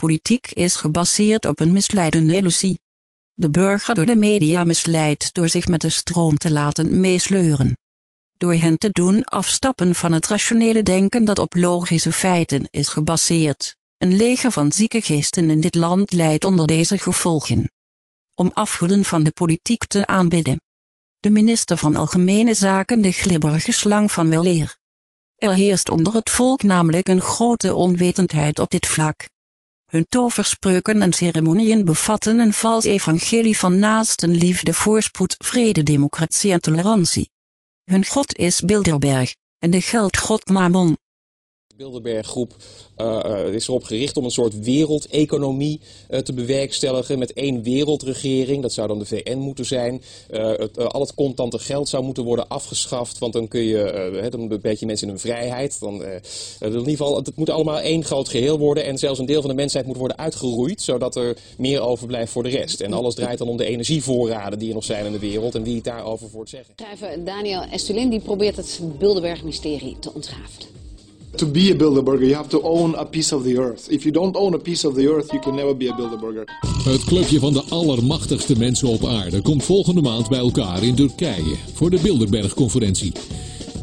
Politiek is gebaseerd op een misleidende illusie. De burger door de media misleidt door zich met de stroom te laten meesleuren. Door hen te doen afstappen van het rationele denken dat op logische feiten is gebaseerd. Een leger van zieke geesten in dit land leidt onder deze gevolgen. Om afgoeden van de politiek te aanbidden. De minister van Algemene Zaken de glibberige slang van weleer. Er heerst onder het volk namelijk een grote onwetendheid op dit vlak. Hun toverspreuken en ceremonieën bevatten een vals evangelie van naastenliefde, voorspoed, vrede, democratie en tolerantie. Hun god is Bilderberg, en de geldgod Mammon. Bilderberggroep uh, is erop gericht om een soort wereldeconomie uh, te bewerkstelligen met één wereldregering. Dat zou dan de VN moeten zijn. Het, al het contante geld zou moeten worden afgeschaft, want dan kun je, dan beperk je mensen hun vrijheid. Dan, in ieder geval, het moet allemaal één groot geheel worden en zelfs een deel van de mensheid moet worden uitgeroeid, zodat er meer overblijft voor de rest. En alles draait dan om de energievoorraden die er nog zijn in de wereld en wie het daarover voor te zeggen. Schrijver Daniel Estulin die probeert het Bilderberg-mysterie te ontrafelen. To be a Bilderberger, you have to own a piece of the earth. If you don't own a piece of the earth, you can never be a Bilderberger. Het clubje van de allermachtigste mensen op aarde komt volgende maand bij elkaar in Turkije voor de Bilderberg-conferentie.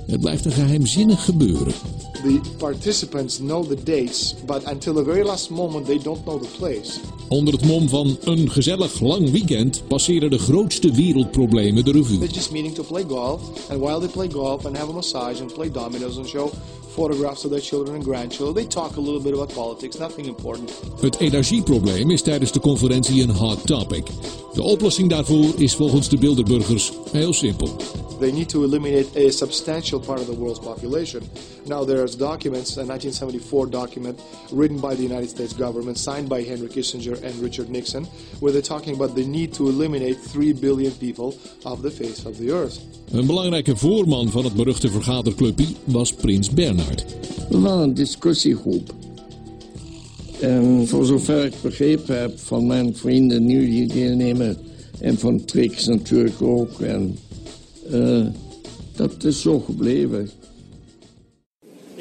Het blijft een geheimzinnig gebeuren. The participants know the dates, but until the very last moment they don't know the place. Onder het mom van een gezellig lang weekend passeren de grootste wereldproblemen de revue. They're just meeting to play golf, and while they play golf and have a massage and play dominoes and show photographs of their children and grandchildren, they talk a little bit about politics, nothing important. Het energieprobleem is tijdens de conferentie een hot topic. De oplossing daarvoor is volgens de Bilderburgers heel simpel. They need to eliminate a substantial part of the world's population. Now documents, a 1974 document written by the United States government, signed by Henry Kissinger and Richard Nixon, where they're talking about the need to eliminate 3 billion people off the face of the earth. Een belangrijke voorman van het beruchte vergaderclubje was Prins Bernhard. We waren een discussiegroep. En voor zover ik begrepen heb van mijn vrienden nu die deelnemen... en van Trix natuurlijk ook. En uh, dat is zo gebleven.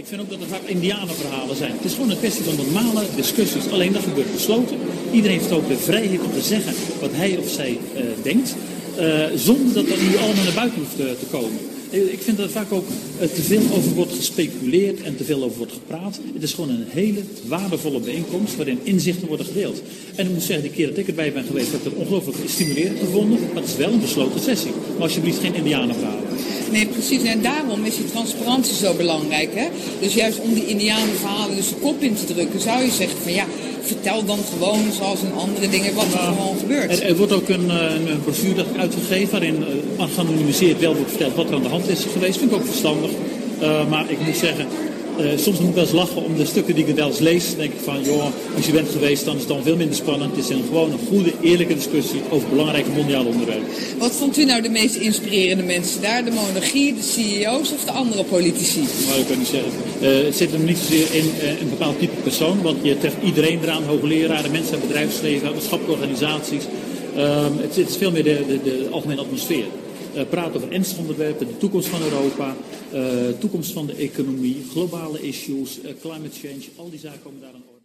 Ik vind ook dat er vaak indianenverhalen zijn. Het is gewoon een kwestie van normale discussies. Alleen dat gebeurt besloten. Iedereen heeft ook de vrijheid om te zeggen wat hij of zij uh, denkt. Uh, zonder dat dat nu allemaal naar buiten hoeft te, te komen. Ik vind dat er vaak ook te veel over wordt gespeculeerd en te veel over wordt gepraat. Het is gewoon een hele waardevolle bijeenkomst waarin inzichten worden gedeeld. En ik moet zeggen, die keer dat ik erbij ben geweest, heb ik het ongelooflijk stimulerend gevonden. Maar het is wel een besloten sessie. Maar alsjeblieft geen indianenverhalen. Nee, precies. En daarom is die transparantie zo belangrijk. Hè? Dus juist om die indianenverhalen dus de kop in te drukken, zou je zeggen van ja, vertel dan gewoon zoals in andere dingen wat er gewoon gebeurt. Er, er, wordt ook een, een, een brochure uitgegeven waarin uh, geanonimiseerd wel wordt verteld wat er aan de hand is geweest. Vind ik ook verstandig. Uh, maar ik moet zeggen, uh, soms moet ik wel eens lachen om de stukken die ik wel eens lees. Denk ik van, joh, als je bent geweest, dan is het dan veel minder spannend. Het is een, gewoon een goede, eerlijke discussie over belangrijke mondiale onderwerpen. Wat vond u nou de meest inspirerende mensen daar? De monarchie, de CEO's of de andere politici? Nou, ik kan niet zeggen. Uh, het zit hem niet zozeer in uh, een bepaald type persoon. Want je treft iedereen eraan, hoogleraren, mensen uit bedrijfsleven, maatschappelijke organisaties. Het, het, is veel meer de, de, de algemene atmosfeer. Uh, praten over ernstige onderwerpen, de toekomst van Europa, uh, toekomst van de economie, globale issues, uh, climate change, al die zaken komen daar aan